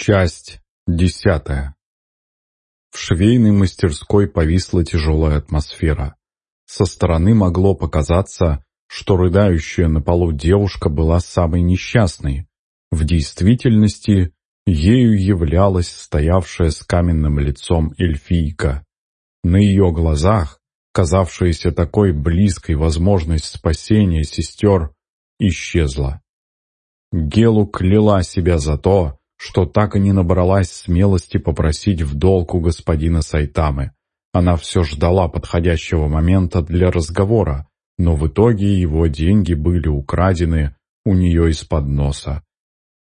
Часть десятая. В швейной мастерской повисла тяжелая атмосфера. Со стороны могло показаться, что рыдающая на полу девушка была самой несчастной. В действительности ею являлась стоявшая с каменным лицом эльфийка. На ее глазах, казавшаяся такой близкой возможность спасения сестер, исчезла. Гелу кляла себя за то, что так и не набралась смелости попросить в долг у господина Сайтамы. Она все ждала подходящего момента для разговора, но в итоге его деньги были украдены у нее из-под носа.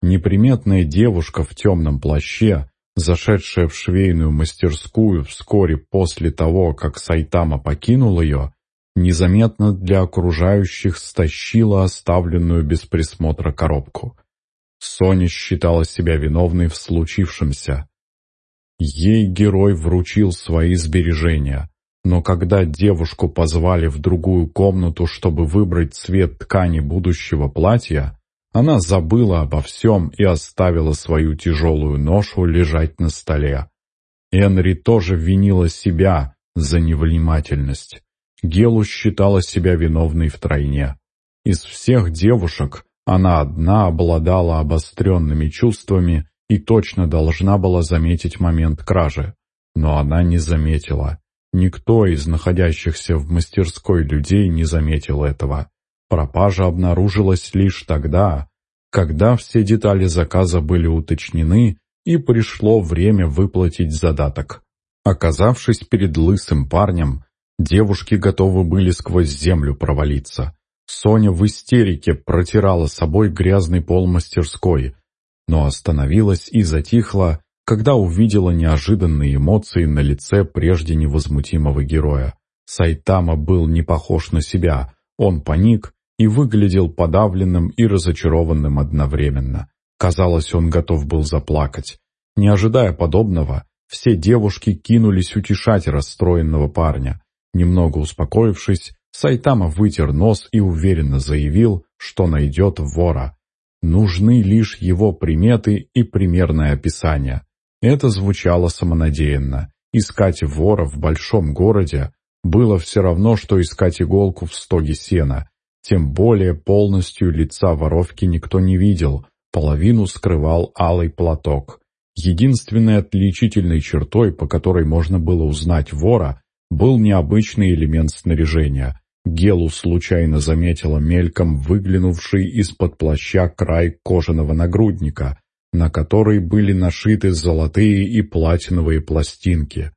Неприметная девушка в темном плаще, зашедшая в швейную мастерскую вскоре после того, как Сайтама покинул ее, незаметно для окружающих стащила оставленную без присмотра коробку. Соня считала себя виновной в случившемся. Ей герой вручил свои сбережения, но когда девушку позвали в другую комнату, чтобы выбрать цвет ткани будущего платья, она забыла обо всем и оставила свою тяжелую ношу лежать на столе. Энри тоже винила себя за невнимательность. Гелу считала себя виновной втройне. Из всех девушек она одна обладала обостренными чувствами и точно должна была заметить момент кражи. Но она не заметила. Никто из находящихся в мастерской людей не заметил этого. Пропажа обнаружилась лишь тогда, когда все детали заказа были уточнены и пришло время выплатить задаток. Оказавшись перед лысым парнем, девушки готовы были сквозь землю провалиться. Соня в истерике протирала собой грязный пол мастерской, но остановилась и затихла, когда увидела неожиданные эмоции на лице прежде невозмутимого героя. Сайтама был не похож на себя, он паник и выглядел подавленным и разочарованным одновременно. Казалось, он готов был заплакать. Не ожидая подобного, все девушки кинулись утешать расстроенного парня. Немного успокоившись, Сайтама вытер нос и уверенно заявил, что найдет вора. Нужны лишь его приметы и примерное описание. Это звучало самонадеянно. Искать вора в большом городе было все равно, что искать иголку в стоге сена. Тем более полностью лица воровки никто не видел, половину скрывал алый платок. Единственной отличительной чертой, по которой можно было узнать вора, был необычный элемент снаряжения. Гелу случайно заметила мельком выглянувший из-под плаща край кожаного нагрудника, на который были нашиты золотые и платиновые пластинки.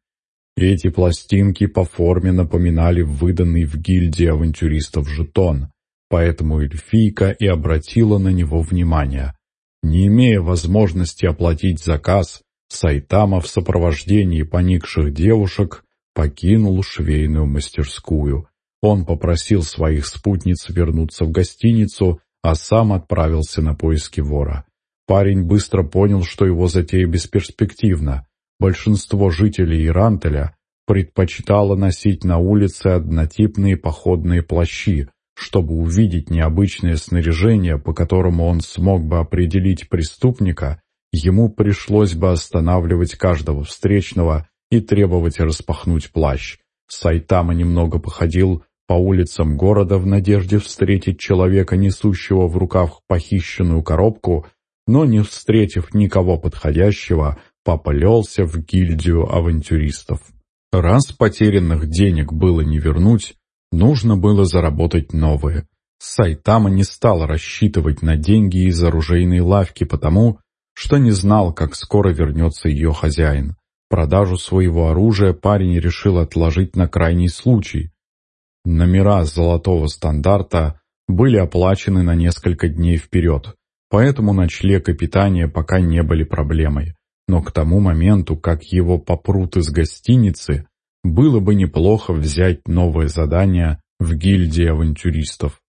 Эти пластинки по форме напоминали выданный в гильдии авантюристов жетон, поэтому эльфийка и обратила на него внимание. Не имея возможности оплатить заказ, Сайтама в сопровождении поникших девушек покинул швейную мастерскую – он попросил своих спутниц вернуться в гостиницу, а сам отправился на поиски вора. Парень быстро понял, что его затея бесперспективна. Большинство жителей Ирантеля предпочитало носить на улице однотипные походные плащи, чтобы увидеть необычное снаряжение, по которому он смог бы определить преступника, ему пришлось бы останавливать каждого встречного и требовать распахнуть плащ. Сайтама немного походил по улицам города в надежде встретить человека, несущего в руках похищенную коробку, но, не встретив никого подходящего, поплелся в гильдию авантюристов. Раз потерянных денег было не вернуть, нужно было заработать новые. Сайтама не стал рассчитывать на деньги из оружейной лавки потому, что не знал, как скоро вернется ее хозяин. Продажу своего оружия парень решил отложить на крайний случай, Номера золотого стандарта были оплачены на несколько дней вперед, поэтому ночлег и питание пока не были проблемой. Но к тому моменту, как его попрут из гостиницы, было бы неплохо взять новое задание в гильдии авантюристов.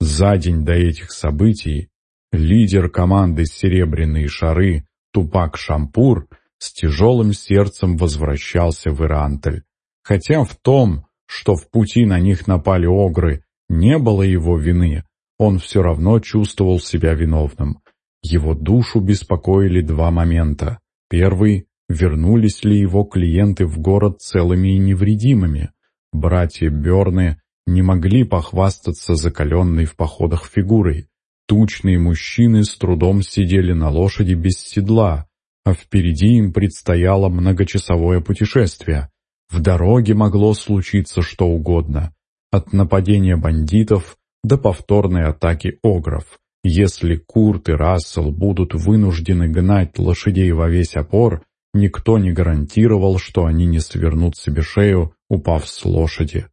За день до этих событий лидер команды «Серебряные шары» Тупак Шампур с тяжелым сердцем возвращался в Ирантель. Хотя в том, что в пути на них напали огры, не было его вины, он все равно чувствовал себя виновным. Его душу беспокоили два момента. Первый — вернулись ли его клиенты в город целыми и невредимыми. Братья Берны не могли похвастаться закаленной в походах фигурой. Тучные мужчины с трудом сидели на лошади без седла, а впереди им предстояло многочасовое путешествие. В дороге могло случиться что угодно, от нападения бандитов до повторной атаки огров. Если Курт и Рассел будут вынуждены гнать лошадей во весь опор, никто не гарантировал, что они не свернут себе шею, упав с лошади.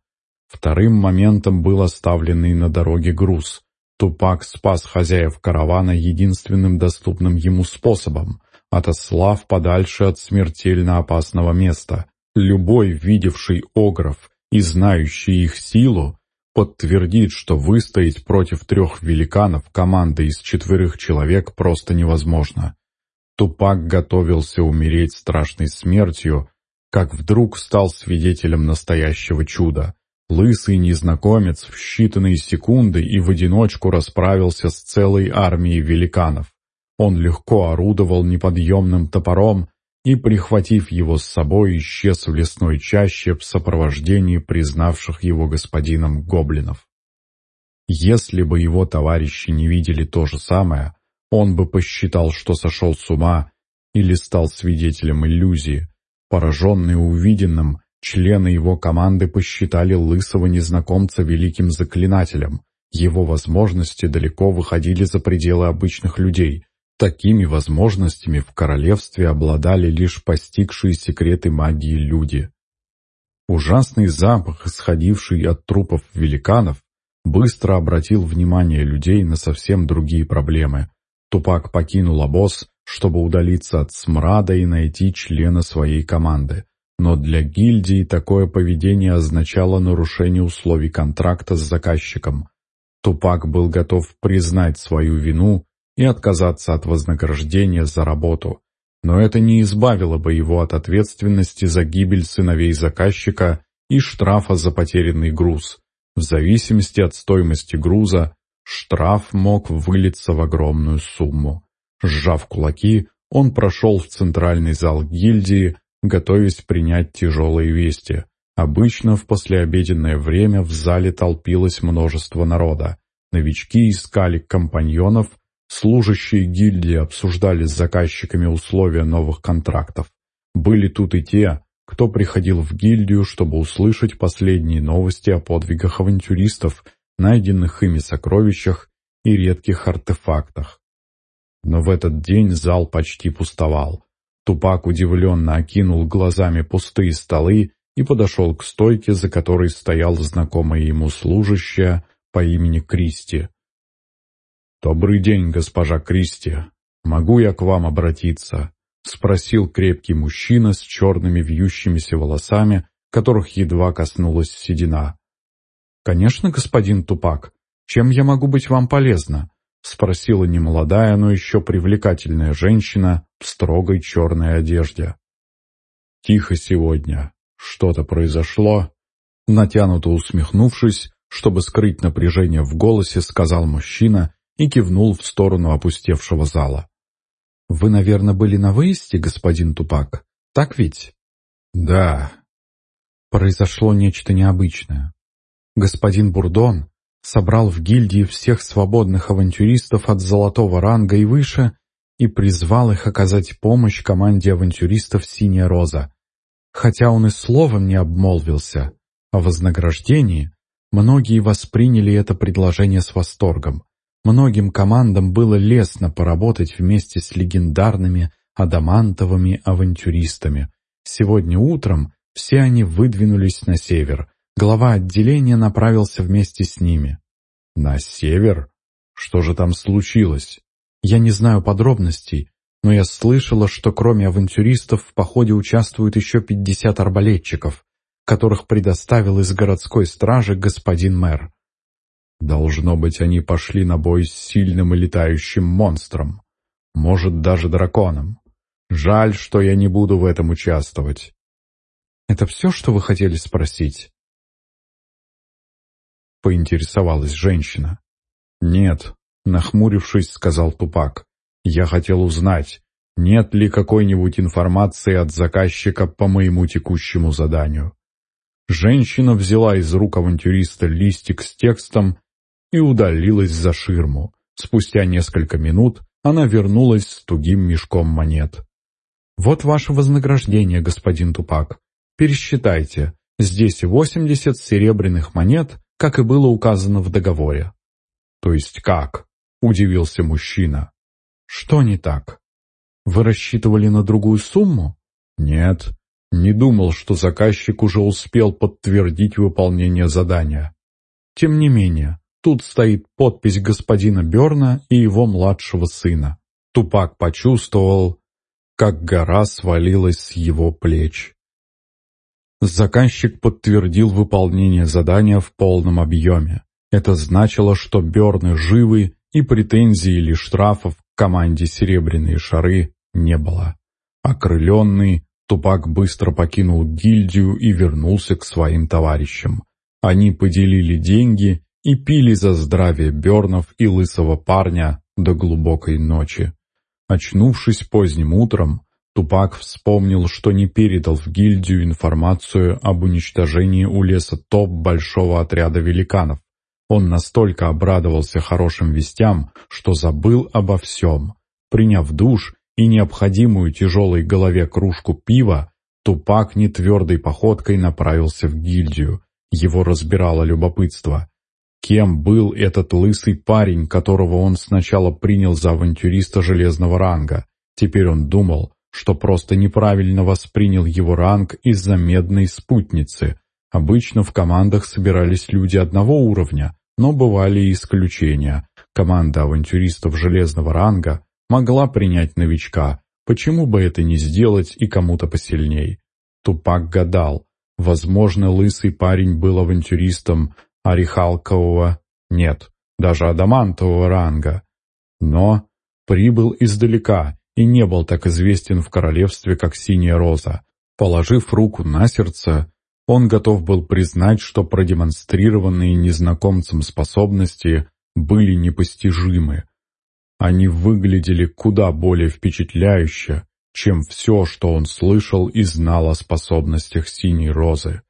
Вторым моментом был оставленный на дороге груз. Тупак спас хозяев каравана единственным доступным ему способом отослав подальше от смертельно опасного места. Любой, видевший огров и знающий их силу, подтвердит, что выстоять против трех великанов командой из четверых человек просто невозможно. Тупак готовился умереть страшной смертью, как вдруг стал свидетелем настоящего чуда. Лысый незнакомец в считанные секунды и в одиночку расправился с целой армией великанов. Он легко орудовал неподъемным топором и, прихватив его с собой, исчез в лесной чаще в сопровождении признавших его господином гоблинов. Если бы его товарищи не видели то же самое, он бы посчитал, что сошел с ума или стал свидетелем иллюзии. Пораженные увиденным, члены его команды посчитали лысого незнакомца великим заклинателем. Его возможности далеко выходили за пределы обычных людей, Такими возможностями в королевстве обладали лишь постигшие секреты магии люди. Ужасный запах, исходивший от трупов великанов, быстро обратил внимание людей на совсем другие проблемы. Тупак покинул обоз, чтобы удалиться от смрада и найти члена своей команды. Но для гильдии такое поведение означало нарушение условий контракта с заказчиком. Тупак был готов признать свою вину и отказаться от вознаграждения за работу. Но это не избавило бы его от ответственности за гибель сыновей заказчика и штрафа за потерянный груз. В зависимости от стоимости груза, штраф мог вылиться в огромную сумму. Сжав кулаки, он прошел в центральный зал гильдии, готовясь принять тяжелые вести. Обычно в послеобеденное время в зале толпилось множество народа. Новички искали компаньонов, Служащие гильдии обсуждали с заказчиками условия новых контрактов. Были тут и те, кто приходил в гильдию, чтобы услышать последние новости о подвигах авантюристов, найденных ими сокровищах и редких артефактах. Но в этот день зал почти пустовал. Тупак удивленно окинул глазами пустые столы и подошел к стойке, за которой стоял знакомая ему служащая по имени Кристи. «Добрый день, госпожа Кристи. Могу я к вам обратиться?» — спросил крепкий мужчина с черными вьющимися волосами, которых едва коснулась седина. «Конечно, господин Тупак. Чем я могу быть вам полезна?» — спросила немолодая, но еще привлекательная женщина в строгой черной одежде. «Тихо сегодня. Что-то произошло?» Натянуто усмехнувшись, чтобы скрыть напряжение в голосе, сказал мужчина и кивнул в сторону опустевшего зала. «Вы, наверное, были на выезде, господин Тупак, так ведь?» «Да». Произошло нечто необычное. Господин Бурдон собрал в гильдии всех свободных авантюристов от золотого ранга и выше и призвал их оказать помощь команде авантюристов «Синяя роза». Хотя он и словом не обмолвился о вознаграждении, многие восприняли это предложение с восторгом. Многим командам было лестно поработать вместе с легендарными адамантовыми авантюристами. Сегодня утром все они выдвинулись на север. Глава отделения направился вместе с ними. «На север? Что же там случилось?» «Я не знаю подробностей, но я слышала, что кроме авантюристов в походе участвуют еще пятьдесят арбалетчиков, которых предоставил из городской стражи господин мэр. Должно быть, они пошли на бой с сильным и летающим монстром. Может, даже драконом. Жаль, что я не буду в этом участвовать. «Это все, что вы хотели спросить?» Поинтересовалась женщина. «Нет», — нахмурившись, сказал Тупак. Я хотел узнать, нет ли какой-нибудь информации от заказчика по моему текущему заданию. Женщина взяла из рук авантюриста листик с текстом и удалилась за ширму. Спустя несколько минут она вернулась с тугим мешком монет. «Вот ваше вознаграждение, господин Тупак. Пересчитайте. Здесь 80 серебряных монет, как и было указано в договоре». «То есть как?» — удивился мужчина. «Что не так? Вы рассчитывали на другую сумму?» «Нет, не думал, что заказчик уже успел подтвердить выполнение задания. Тем не менее, тут стоит подпись господина Берна и его младшего сына. Тупак почувствовал, как гора свалилась с его плеч. Заказчик подтвердил выполнение задания в полном объеме. Это значило, что Берны живы и претензий или штрафов к команде «Серебряные шары» не было. Окрыленный, Тупак быстро покинул гильдию и вернулся к своим товарищам. Они поделили деньги и пили за здравие Бернов и лысого парня до глубокой ночи. Очнувшись поздним утром, Тупак вспомнил, что не передал в гильдию информацию об уничтожении у леса топ большого отряда великанов. Он настолько обрадовался хорошим вестям, что забыл обо всем. Приняв душ и необходимую тяжелой голове кружку пива, Тупак нетвердой походкой направился в гильдию. Его разбирало любопытство. Кем был этот лысый парень, которого он сначала принял за авантюриста железного ранга? Теперь он думал, что просто неправильно воспринял его ранг из-за медной спутницы. Обычно в командах собирались люди одного уровня, но бывали и исключения. Команда авантюристов железного ранга могла принять новичка, почему бы это не сделать и кому-то посильней? Тупак гадал, возможно, лысый парень был авантюристом, орехалкового нет, даже адамантового ранга. Но прибыл издалека и не был так известен в королевстве, как Синяя Роза. Положив руку на сердце, он готов был признать, что продемонстрированные незнакомцам способности были непостижимы. Они выглядели куда более впечатляюще, чем все, что он слышал и знал о способностях Синей Розы.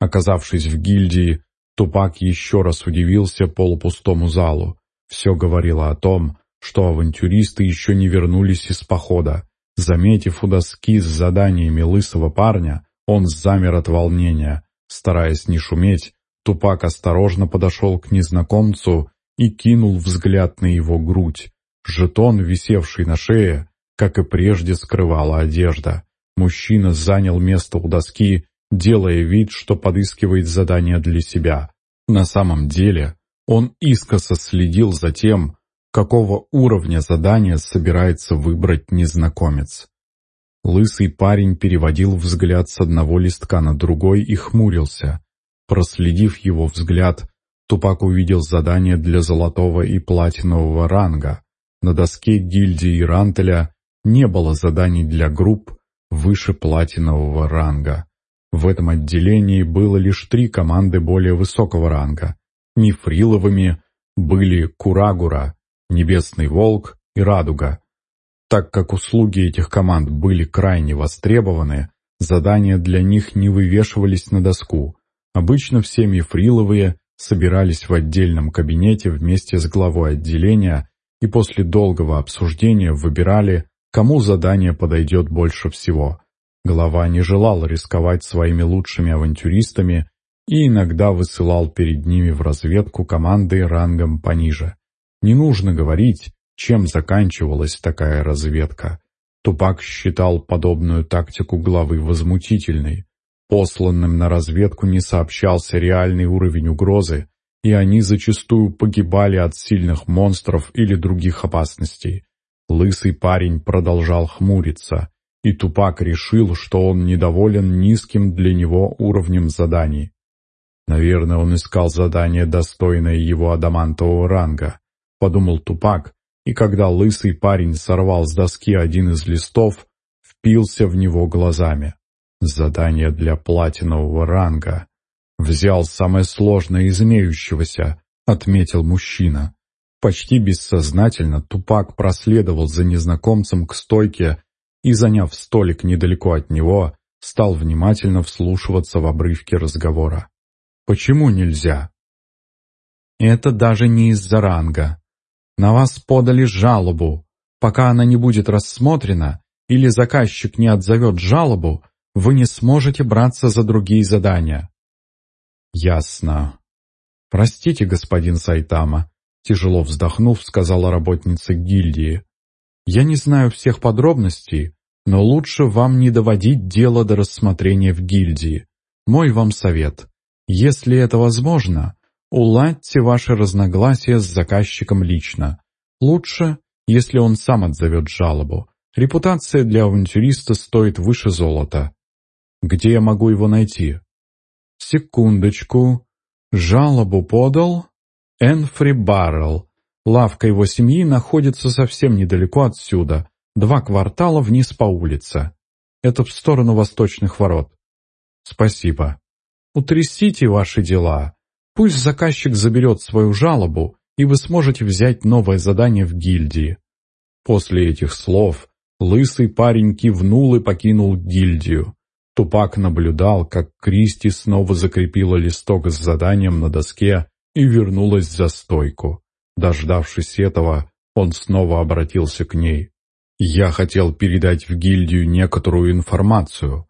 Оказавшись в гильдии, Тупак еще раз удивился полупустому залу. Все говорило о том, что авантюристы еще не вернулись из похода. Заметив у доски с заданиями лысого парня, он замер от волнения. Стараясь не шуметь, Тупак осторожно подошел к незнакомцу и кинул взгляд на его грудь. Жетон, висевший на шее, как и прежде, скрывала одежда. Мужчина занял место у доски делая вид, что подыскивает задание для себя. На самом деле он искоса следил за тем, какого уровня задания собирается выбрать незнакомец. Лысый парень переводил взгляд с одного листка на другой и хмурился. Проследив его взгляд, Тупак увидел задание для золотого и платинового ранга. На доске гильдии Рантеля не было заданий для групп выше платинового ранга. В этом отделении было лишь три команды более высокого ранга. Нефриловыми были Курагура, Небесный Волк и Радуга. Так как услуги этих команд были крайне востребованы, задания для них не вывешивались на доску. Обычно все мифриловые собирались в отдельном кабинете вместе с главой отделения и после долгого обсуждения выбирали, кому задание подойдет больше всего. Глава не желал рисковать своими лучшими авантюристами и иногда высылал перед ними в разведку команды рангом пониже. Не нужно говорить, чем заканчивалась такая разведка. Тупак считал подобную тактику главы возмутительной. Посланным на разведку не сообщался реальный уровень угрозы, и они зачастую погибали от сильных монстров или других опасностей. Лысый парень продолжал хмуриться и Тупак решил, что он недоволен низким для него уровнем заданий. Наверное, он искал задание, достойное его адамантового ранга, подумал Тупак, и когда лысый парень сорвал с доски один из листов, впился в него глазами. Задание для платинового ранга. Взял самое сложное из имеющегося, отметил мужчина. Почти бессознательно Тупак проследовал за незнакомцем к стойке и, заняв столик недалеко от него, стал внимательно вслушиваться в обрывки разговора. «Почему нельзя?» «Это даже не из-за ранга. На вас подали жалобу. Пока она не будет рассмотрена или заказчик не отзовет жалобу, вы не сможете браться за другие задания». «Ясно. Простите, господин Сайтама», — тяжело вздохнув, сказала работница гильдии. «Я не знаю всех подробностей, но лучше вам не доводить дело до рассмотрения в гильдии. Мой вам совет. Если это возможно, уладьте ваши разногласия с заказчиком лично. Лучше, если он сам отзовет жалобу. Репутация для авантюриста стоит выше золота. Где я могу его найти? Секундочку. Жалобу подал Энфри Баррелл. Лавка его семьи находится совсем недалеко отсюда, два квартала вниз по улице. Это в сторону восточных ворот. Спасибо. Утрясите ваши дела. Пусть заказчик заберет свою жалобу, и вы сможете взять новое задание в гильдии. После этих слов лысый парень кивнул и покинул гильдию. Тупак наблюдал, как Кристи снова закрепила листок с заданием на доске и вернулась за стойку. Дождавшись этого, он снова обратился к ней. «Я хотел передать в гильдию некоторую информацию.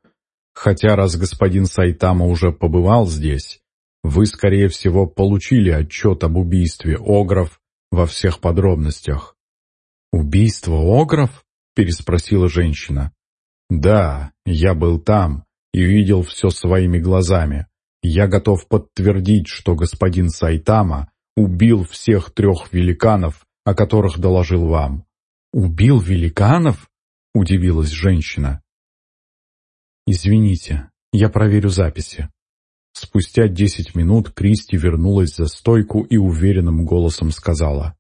Хотя раз господин Сайтама уже побывал здесь, вы, скорее всего, получили отчет об убийстве Огров во всех подробностях». «Убийство Огров?» — переспросила женщина. «Да, я был там и видел все своими глазами. Я готов подтвердить, что господин Сайтама убил всех трех великанов, о которых доложил вам». «Убил великанов?» — удивилась женщина. «Извините, я проверю записи». Спустя десять минут Кристи вернулась за стойку и уверенным голосом сказала.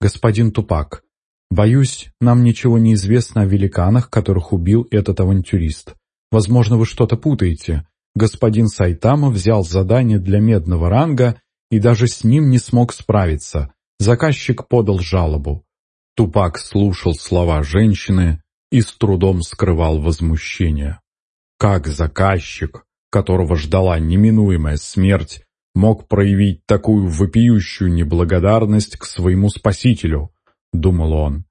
«Господин Тупак, боюсь, нам ничего не известно о великанах, которых убил этот авантюрист. Возможно, вы что-то путаете. Господин Сайтама взял задание для медного ранга и даже с ним не смог справиться. Заказчик подал жалобу. Тупак слушал слова женщины и с трудом скрывал возмущение. Как заказчик, которого ждала неминуемая смерть, мог проявить такую вопиющую неблагодарность к своему спасителю, думал он.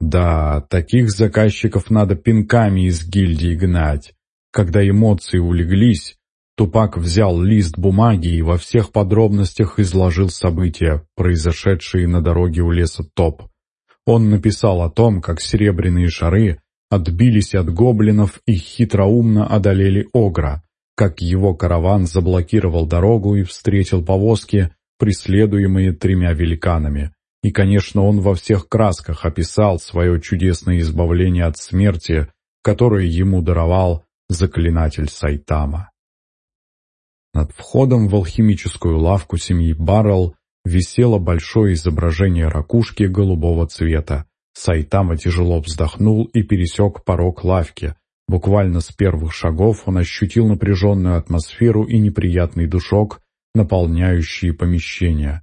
Да, таких заказчиков надо пинками из гильдии гнать. Когда эмоции улеглись, Тупак взял лист бумаги и во всех подробностях изложил события, произошедшие на дороге у леса Топ. Он написал о том, как серебряные шары отбились от гоблинов и хитроумно одолели Огра, как его караван заблокировал дорогу и встретил повозки, преследуемые тремя великанами. И, конечно, он во всех красках описал свое чудесное избавление от смерти, которое ему даровал заклинатель Сайтама. Над входом в алхимическую лавку семьи Баррелл висело большое изображение ракушки голубого цвета. Сайтама тяжело вздохнул и пересек порог лавки. Буквально с первых шагов он ощутил напряженную атмосферу и неприятный душок, наполняющие помещение.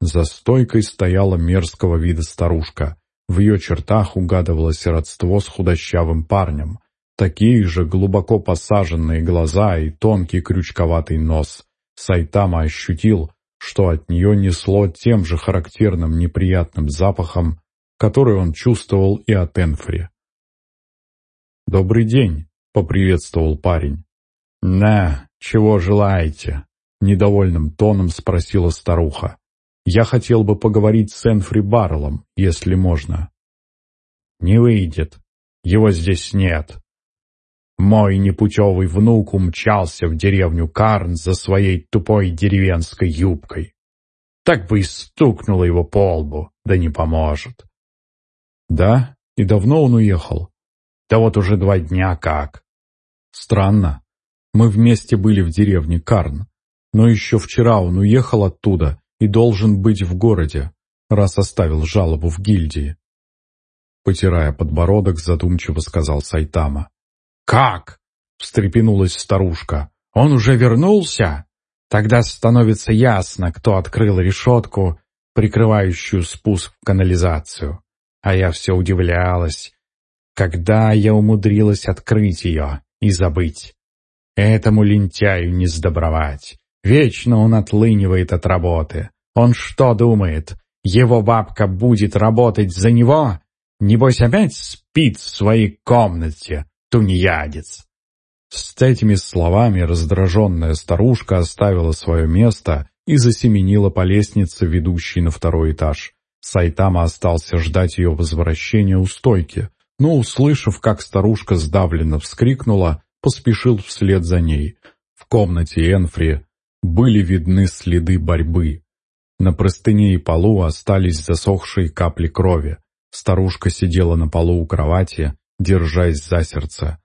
За стойкой стояла мерзкого вида старушка. В ее чертах угадывалось родство с худощавым парнем. Такие же глубоко посаженные глаза и тонкий крючковатый нос. Сайтама ощутил, что от нее несло тем же характерным неприятным запахом, который он чувствовал и от Энфри. «Добрый день», — поприветствовал парень. «На, чего желаете?» — недовольным тоном спросила старуха. «Я хотел бы поговорить с Энфри Барлом, если можно». «Не выйдет. Его здесь нет», мой непутевый внук умчался в деревню Карн за своей тупой деревенской юбкой. Так бы и стукнуло его по лбу, да не поможет. Да, и давно он уехал? Да вот уже два дня как. Странно. Мы вместе были в деревне Карн, но еще вчера он уехал оттуда и должен быть в городе, раз оставил жалобу в гильдии. Потирая подбородок, задумчиво сказал Сайтама. «Как?» — встрепенулась старушка. «Он уже вернулся?» Тогда становится ясно, кто открыл решетку прикрывающую спуск в канализацию. А я все удивлялась, когда я умудрилась открыть ее и забыть. Этому лентяю не сдобровать. Вечно он отлынивает от работы. Он что думает, его бабка будет работать за него? Небось опять спит в своей комнате, тунеядец. С этими словами раздраженная старушка оставила свое место и засеменила по лестнице, ведущей на второй этаж. Сайтама остался ждать ее возвращения у стойки, но, услышав, как старушка сдавленно вскрикнула, поспешил вслед за ней. В комнате Энфри были видны следы борьбы. На простыне и полу остались засохшие капли крови. Старушка сидела на полу у кровати, держась за сердце.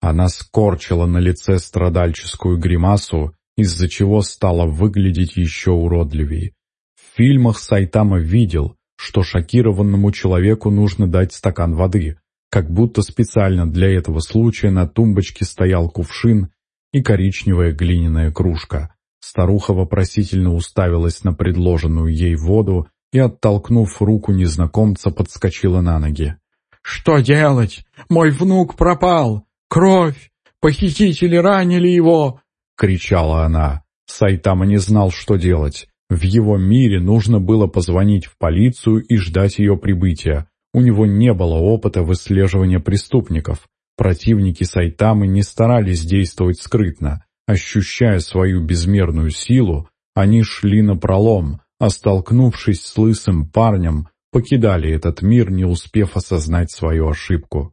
Она скорчила на лице страдальческую гримасу, из-за чего стала выглядеть еще уродливее. В фильмах Сайтама видел, что шокированному человеку нужно дать стакан воды, как будто специально для этого случая на тумбочке стоял кувшин и коричневая глиняная кружка. Старуха вопросительно уставилась на предложенную ей воду и, оттолкнув руку незнакомца, подскочила на ноги. «Что делать? Мой внук пропал! «Кровь! Похитители ранили его!» — кричала она. Сайтама не знал, что делать. В его мире нужно было позвонить в полицию и ждать ее прибытия. У него не было опыта выслеживания преступников. Противники Сайтамы не старались действовать скрытно. Ощущая свою безмерную силу, они шли на пролом, а столкнувшись с лысым парнем, покидали этот мир, не успев осознать свою ошибку.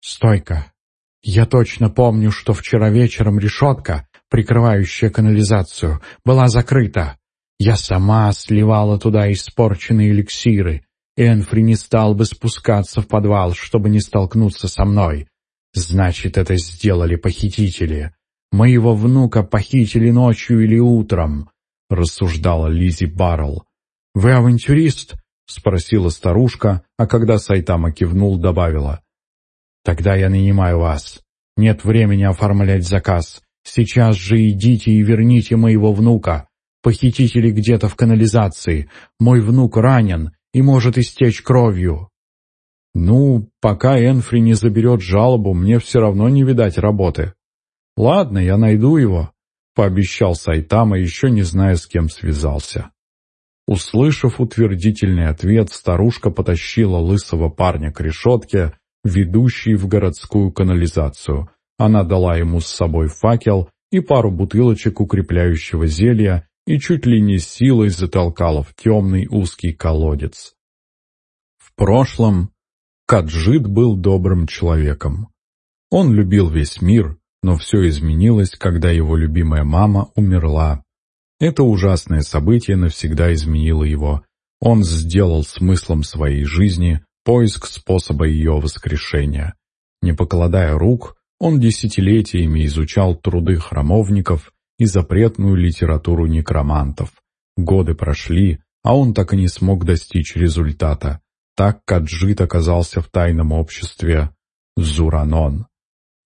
«Стойка! Я точно помню, что вчера вечером решетка, прикрывающая канализацию, была закрыта. Я сама сливала туда испорченные эликсиры. Энфри не стал бы спускаться в подвал, чтобы не столкнуться со мной. Значит, это сделали похитители. Моего внука похитили ночью или утром», — рассуждала Лизи Баррелл. «Вы авантюрист?» — спросила старушка, а когда Сайтама кивнул, добавила. Тогда я нанимаю вас. Нет времени оформлять заказ. Сейчас же идите и верните моего внука. Похитители где-то в канализации. Мой внук ранен и может истечь кровью». «Ну, пока Энфри не заберет жалобу, мне все равно не видать работы». «Ладно, я найду его», — пообещал Сайтама, еще не зная, с кем связался. Услышав утвердительный ответ, старушка потащила лысого парня к решетке, ведущий в городскую канализацию. Она дала ему с собой факел и пару бутылочек укрепляющего зелья и чуть ли не силой затолкала в темный узкий колодец. В прошлом Каджит был добрым человеком. Он любил весь мир, но все изменилось, когда его любимая мама умерла. Это ужасное событие навсегда изменило его. Он сделал смыслом своей жизни поиск способа ее воскрешения. Не покладая рук, он десятилетиями изучал труды храмовников и запретную литературу некромантов. Годы прошли, а он так и не смог достичь результата. Так Каджит оказался в тайном обществе Зуранон.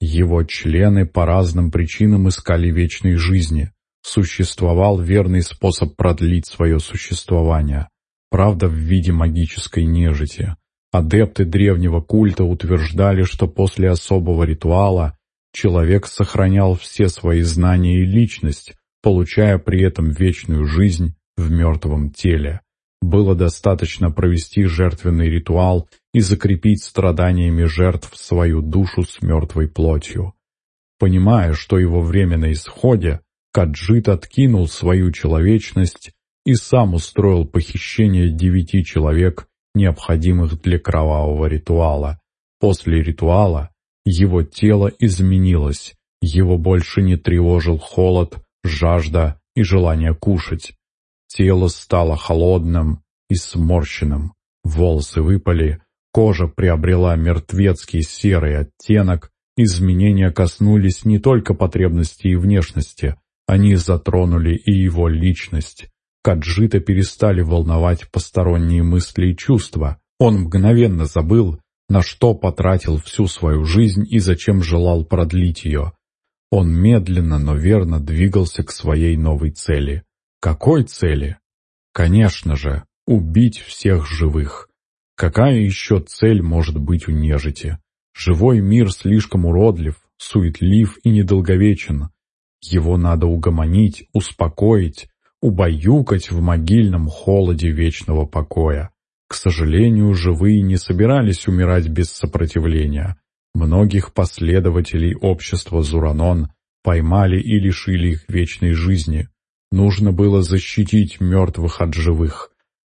Его члены по разным причинам искали вечной жизни. Существовал верный способ продлить свое существование, правда в виде магической нежити. Адепты древнего культа утверждали, что после особого ритуала человек сохранял все свои знания и личность, получая при этом вечную жизнь в мертвом теле. Было достаточно провести жертвенный ритуал и закрепить страданиями жертв свою душу с мертвой плотью. Понимая, что его время на исходе, Каджит откинул свою человечность и сам устроил похищение девяти человек необходимых для кровавого ритуала. После ритуала его тело изменилось, его больше не тревожил холод, жажда и желание кушать. Тело стало холодным и сморщенным, волосы выпали, кожа приобрела мертвецкий серый оттенок, изменения коснулись не только потребностей и внешности, они затронули и его личность. Каджита перестали волновать посторонние мысли и чувства. Он мгновенно забыл, на что потратил всю свою жизнь и зачем желал продлить ее. Он медленно, но верно двигался к своей новой цели. Какой цели? Конечно же, убить всех живых. Какая еще цель может быть у нежити? Живой мир слишком уродлив, суетлив и недолговечен. Его надо угомонить, успокоить, убаюкать в могильном холоде вечного покоя. К сожалению, живые не собирались умирать без сопротивления. Многих последователей общества Зуранон поймали и лишили их вечной жизни. Нужно было защитить мертвых от живых.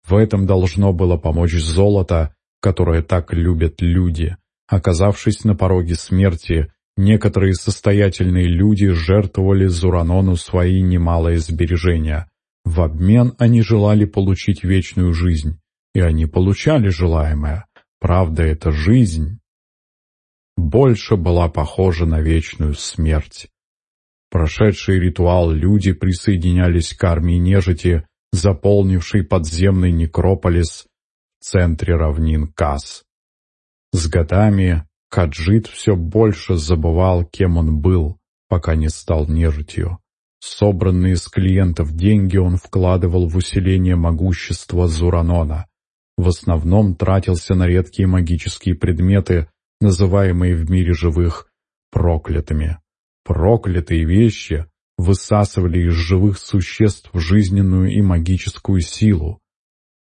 В этом должно было помочь золото, которое так любят люди. Оказавшись на пороге смерти, некоторые состоятельные люди жертвовали Зуранону свои немалые сбережения. В обмен они желали получить вечную жизнь, и они получали желаемое. Правда, эта жизнь больше была похожа на вечную смерть. Прошедший ритуал люди присоединялись к армии нежити, заполнившей подземный некрополис в центре равнин Кас. С годами Каджит все больше забывал, кем он был, пока не стал нежитью. Собранные с клиентов деньги он вкладывал в усиление могущества Зуранона. В основном тратился на редкие магические предметы, называемые в мире живых проклятыми. Проклятые вещи высасывали из живых существ жизненную и магическую силу.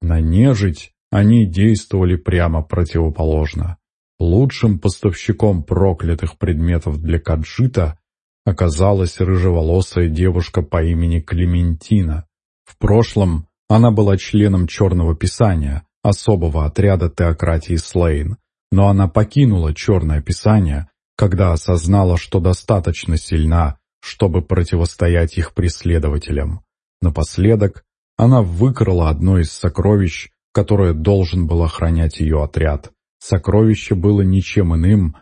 На нежить они действовали прямо противоположно. Лучшим поставщиком проклятых предметов для Каджита оказалась рыжеволосая девушка по имени Клементина. В прошлом она была членом Черного Писания, особого отряда теократии Слейн, но она покинула Черное Писание, когда осознала, что достаточно сильна, чтобы противостоять их преследователям. Напоследок она выкрала одно из сокровищ, которое должен был охранять ее отряд. Сокровище было ничем иным,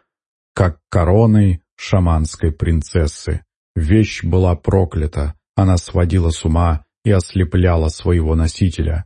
как короной шаманской принцессы. Вещь была проклята, она сводила с ума и ослепляла своего носителя.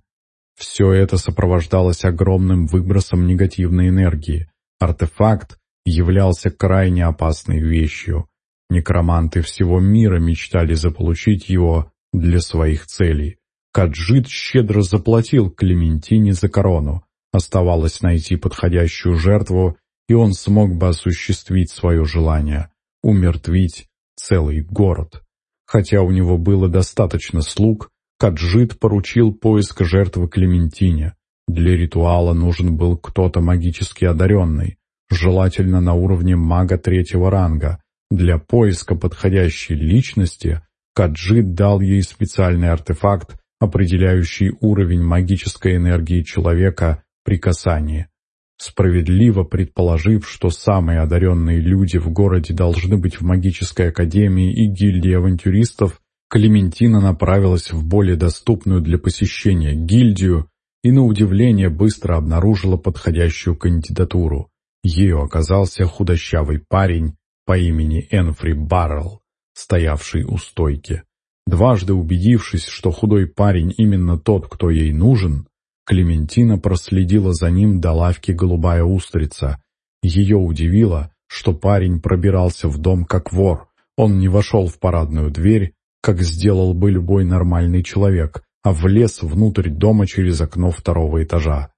Все это сопровождалось огромным выбросом негативной энергии. Артефакт являлся крайне опасной вещью. Некроманты всего мира мечтали заполучить его для своих целей. Каджит щедро заплатил Клементине за корону. Оставалось найти подходящую жертву и он смог бы осуществить свое желание — умертвить целый город. Хотя у него было достаточно слуг, Каджит поручил поиск жертвы Клементине. Для ритуала нужен был кто-то магически одаренный, желательно на уровне мага третьего ранга. Для поиска подходящей личности Каджит дал ей специальный артефакт, определяющий уровень магической энергии человека при касании справедливо предположив, что самые одаренные люди в городе должны быть в магической академии и гильдии авантюристов, Клементина направилась в более доступную для посещения гильдию и, на удивление, быстро обнаружила подходящую кандидатуру. Ею оказался худощавый парень по имени Энфри Баррелл, стоявший у стойки. Дважды убедившись, что худой парень именно тот, кто ей нужен, Клементина проследила за ним до лавки «Голубая устрица». Ее удивило, что парень пробирался в дом как вор. Он не вошел в парадную дверь, как сделал бы любой нормальный человек, а влез внутрь дома через окно второго этажа.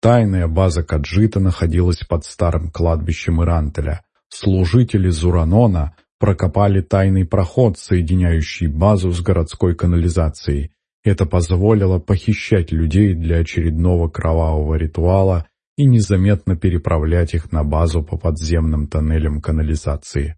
Тайная база Каджита находилась под старым кладбищем Ирантеля. Служители Зуранона прокопали тайный проход, соединяющий базу с городской канализацией. Это позволило похищать людей для очередного кровавого ритуала и незаметно переправлять их на базу по подземным тоннелям канализации.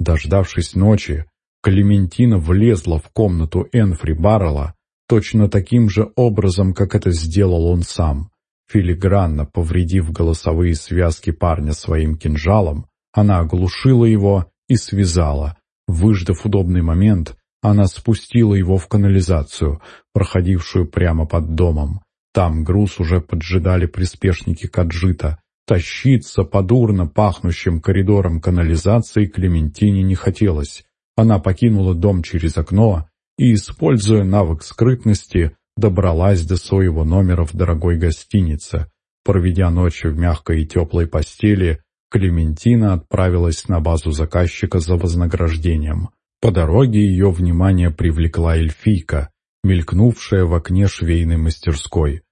Дождавшись ночи, Клементина влезла в комнату Энфри Баррелла точно таким же образом, как это сделал он сам. Филигранно повредив голосовые связки парня своим кинжалом, она оглушила его и связала. Выждав удобный момент, она спустила его в канализацию, проходившую прямо под домом. Там груз уже поджидали приспешники Каджита. Тащиться по дурно пахнущим коридорам канализации Клементине не хотелось. Она покинула дом через окно и, используя навык скрытности, добралась до своего номера в дорогой гостинице. Проведя ночь в мягкой и теплой постели, Клементина отправилась на базу заказчика за вознаграждением. По дороге ее внимание привлекла эльфийка. мелькнувшая в окне швейной мастерской.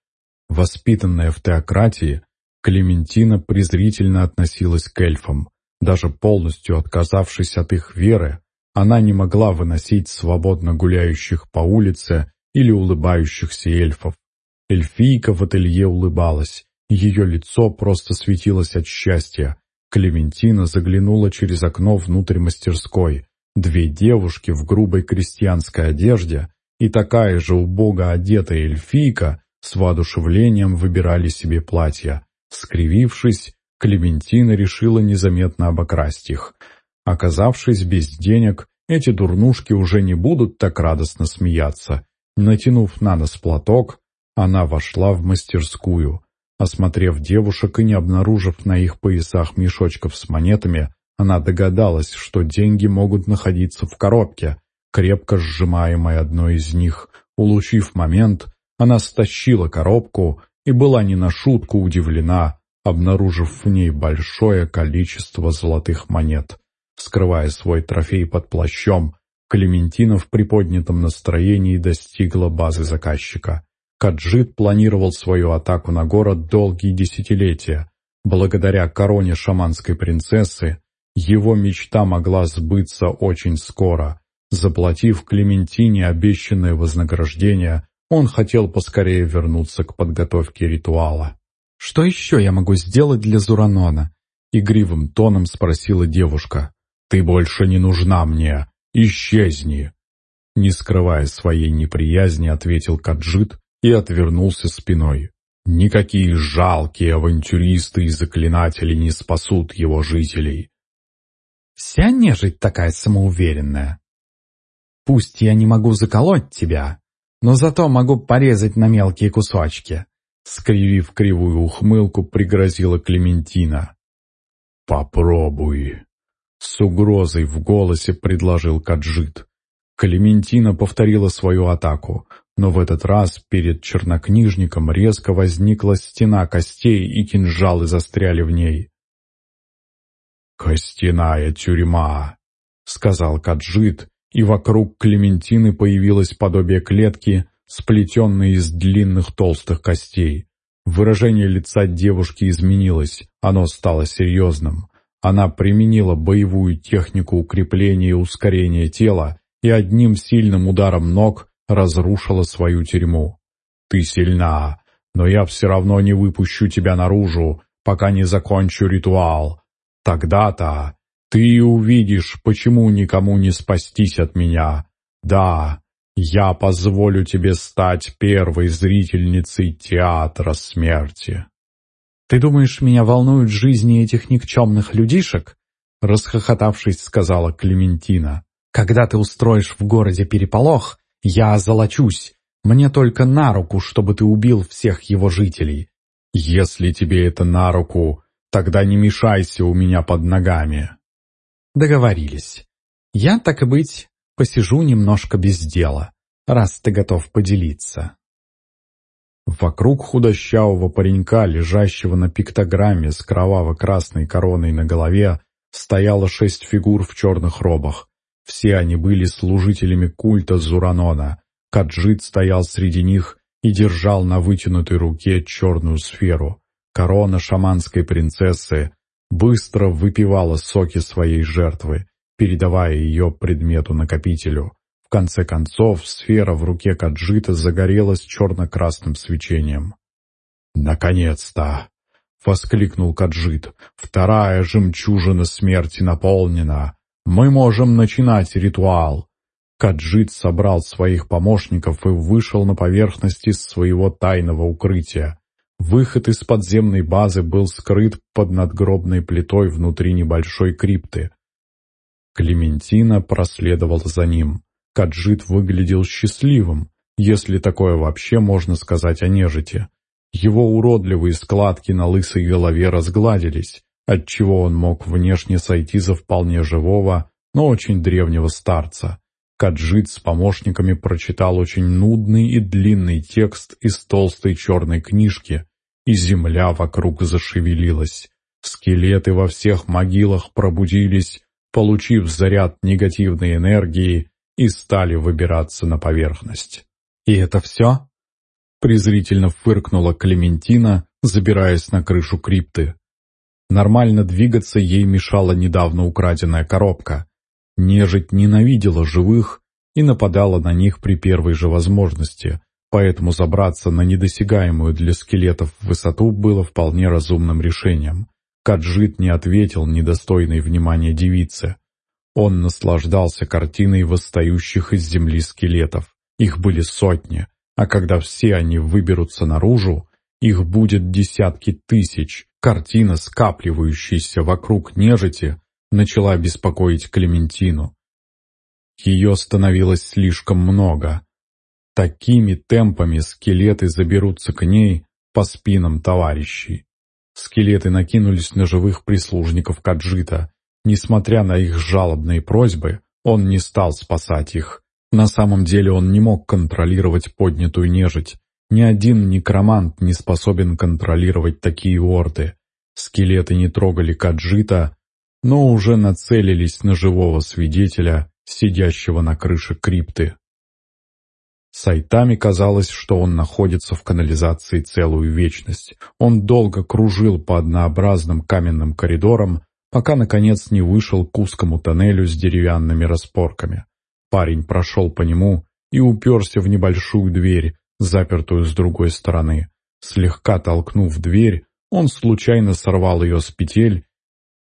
Воспитанная в теократии, Клементина презрительно относилась к эльфам. Даже полностью отказавшись от их веры, она не могла выносить свободно гуляющих по улице или улыбающихся эльфов. Эльфийка в ателье улыбалась, ее лицо просто светилось от счастья. Клементина заглянула через окно внутрь мастерской. Две девушки в грубой крестьянской одежде и такая же убого одетая эльфийка с воодушевлением выбирали себе платья. Скривившись, Клементина решила незаметно обокрасть их. Оказавшись без денег, эти дурнушки уже не будут так радостно смеяться. Натянув на нос платок, она вошла в мастерскую. Осмотрев девушек и не обнаружив на их поясах мешочков с монетами, она догадалась, что деньги могут находиться в коробке, крепко сжимаемой одной из них. Улучив момент, она стащила коробку и была не на шутку удивлена, обнаружив в ней большое количество золотых монет. Скрывая свой трофей под плащом, Клементина в приподнятом настроении достигла базы заказчика. Каджит планировал свою атаку на город долгие десятилетия. Благодаря короне шаманской принцессы, его мечта могла сбыться очень скоро. Заплатив Клементине обещанное вознаграждение, он хотел поскорее вернуться к подготовке ритуала. «Что еще я могу сделать для Зуранона?» — игривым тоном спросила девушка. «Ты больше не нужна мне. Исчезни!» Не скрывая своей неприязни, ответил Каджит и отвернулся спиной. Никакие жалкие авантюристы и заклинатели не спасут его жителей. Вся нежить такая самоуверенная. Пусть я не могу заколоть тебя, но зато могу порезать на мелкие кусочки. Скривив кривую ухмылку, пригрозила Клементина. «Попробуй!» С угрозой в голосе предложил Каджит. Клементина повторила свою атаку, но в этот раз перед чернокнижником резко возникла стена костей, и кинжалы застряли в ней. «Костяная тюрьма», — сказал Каджит, и вокруг Клементины появилось подобие клетки, сплетенной из длинных толстых костей. Выражение лица девушки изменилось, оно стало серьезным. Она применила боевую технику укрепления и ускорения тела и одним сильным ударом ног разрушила свою тюрьму. Ты сильна, но я все равно не выпущу тебя наружу, пока не закончу ритуал. Тогда-то ты увидишь, почему никому не спастись от меня. Да, я позволю тебе стать первой зрительницей театра смерти. Ты думаешь, меня волнуют жизни этих никчемных людишек? Расхохотавшись, сказала Клементина. Когда ты устроишь в городе переполох, я озолочусь. Мне только на руку, чтобы ты убил всех его жителей. Если тебе это на руку, тогда не мешайся у меня под ногами. Договорились. Я, так и быть, посижу немножко без дела, раз ты готов поделиться. Вокруг худощавого паренька, лежащего на пиктограмме с кроваво-красной короной на голове, стояло шесть фигур в черных робах. Все они были служителями культа Зуранона. Каджит стоял среди них и держал на вытянутой руке черную сферу. Корона шаманской принцессы быстро выпивала соки своей жертвы, передавая ее предмету-накопителю. В конце концов, сфера в руке Каджита загорелась черно-красным свечением. «Наконец-то!» — воскликнул Каджит. «Вторая жемчужина смерти наполнена. Мы можем начинать ритуал». Каджит собрал своих помощников и вышел на поверхность из своего тайного укрытия. Выход из подземной базы был скрыт под надгробной плитой внутри небольшой крипты. Клементина проследовал за ним. Каджит выглядел счастливым, если такое вообще можно сказать о нежити. Его уродливые складки на лысой голове разгладились, отчего он мог внешне сойти за вполне живого, но очень древнего старца. Каджит с помощниками прочитал очень нудный и длинный текст из толстой черной книжки, и земля вокруг зашевелилась. Скелеты во всех могилах пробудились, получив заряд негативной энергии и стали выбираться на поверхность. «И это все?» Презрительно фыркнула Клементина, забираясь на крышу крипты. Нормально двигаться ей мешала недавно украденная коробка. Нежить ненавидела живых и нападала на них при первой же возможности, поэтому забраться на недосягаемую для скелетов высоту было вполне разумным решением. Каджит не ответил недостойной внимания девице. Он наслаждался картиной восстающих из земли скелетов. Их были сотни, а когда все они выберутся наружу, их будет десятки тысяч. Картина, скапливающаяся вокруг нежити, начала беспокоить Клементину. Ее становилось слишком много. Такими темпами скелеты заберутся к ней по спинам товарищей. Скелеты накинулись на живых прислужников Каджита. Несмотря на их жалобные просьбы, он не стал спасать их. На самом деле он не мог контролировать поднятую нежить. Ни один некромант не способен контролировать такие орды. Скелеты не трогали Каджита, но уже нацелились на живого свидетеля, сидящего на крыше крипты. Сайтами казалось, что он находится в канализации целую вечность. Он долго кружил по однообразным каменным коридорам, пока, наконец, не вышел к узкому тоннелю с деревянными распорками. Парень прошел по нему и уперся в небольшую дверь, запертую с другой стороны. Слегка толкнув дверь, он случайно сорвал ее с петель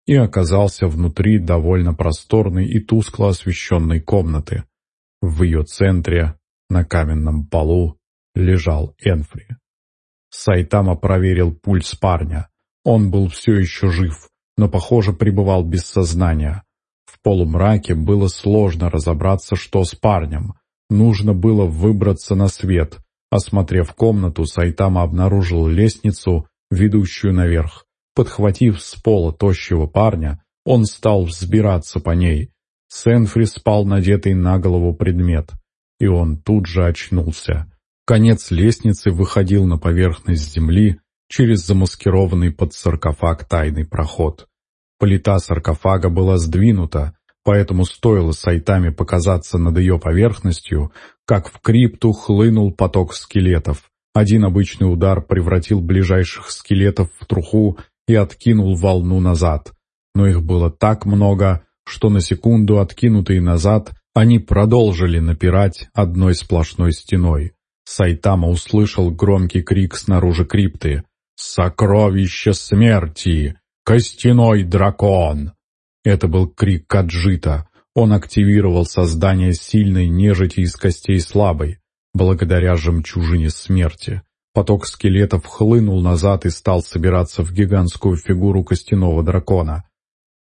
и оказался внутри довольно просторной и тускло освещенной комнаты. В ее центре на каменном полу лежал Энфри. Сайтама проверил пульс парня. Он был все еще жив, но, похоже, пребывал без сознания. В полумраке было сложно разобраться, что с парнем. Нужно было выбраться на свет. Осмотрев комнату, Сайтама обнаружил лестницу, ведущую наверх. Подхватив с пола тощего парня, он стал взбираться по ней. Сенфри спал надетый на голову предмет и он тут же очнулся. Конец лестницы выходил на поверхность земли через замаскированный под саркофаг тайный проход. Плита саркофага была сдвинута, поэтому стоило сайтами показаться над ее поверхностью, как в крипту хлынул поток скелетов. Один обычный удар превратил ближайших скелетов в труху и откинул волну назад. Но их было так много, что на секунду откинутые назад они продолжили напирать одной сплошной стеной. Сайтама услышал громкий крик снаружи крипты. «Сокровище смерти! Костяной дракон!» Это был крик Каджита. Он активировал создание сильной нежити из костей слабой, благодаря жемчужине смерти. Поток скелетов хлынул назад и стал собираться в гигантскую фигуру костяного дракона.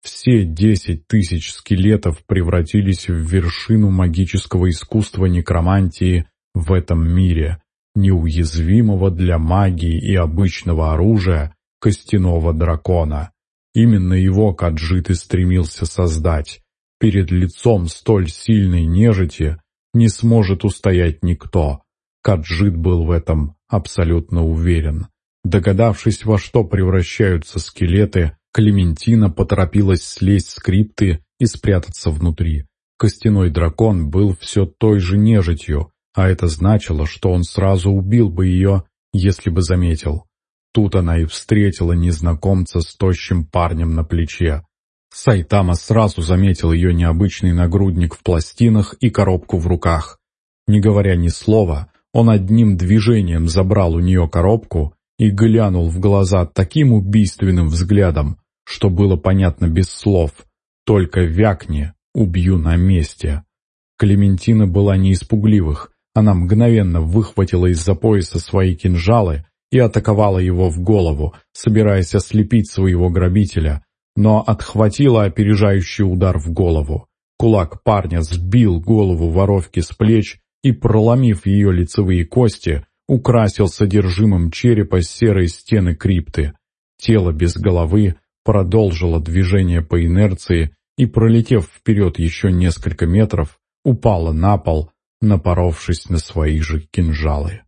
Все десять тысяч скелетов превратились в вершину магического искусства некромантии в этом мире, неуязвимого для магии и обычного оружия костяного дракона. Именно его Каджит и стремился создать. Перед лицом столь сильной нежити не сможет устоять никто. Каджит был в этом абсолютно уверен. Догадавшись, во что превращаются скелеты, Клементина поторопилась слезть с крипты и спрятаться внутри. Костяной дракон был все той же нежитью, а это значило, что он сразу убил бы ее, если бы заметил. Тут она и встретила незнакомца с тощим парнем на плече. Сайтама сразу заметил ее необычный нагрудник в пластинах и коробку в руках. Не говоря ни слова, он одним движением забрал у нее коробку и глянул в глаза таким убийственным взглядом, что было понятно без слов. «Только вякни, убью на месте». Клементина была не из пугливых. Она мгновенно выхватила из-за пояса свои кинжалы и атаковала его в голову, собираясь ослепить своего грабителя, но отхватила опережающий удар в голову. Кулак парня сбил голову воровки с плеч и, проломив ее лицевые кости, украсил содержимым черепа серой стены крипты. Тело без головы продолжило движение по инерции и, пролетев вперед еще несколько метров, упало на пол, напоровшись на свои же кинжалы.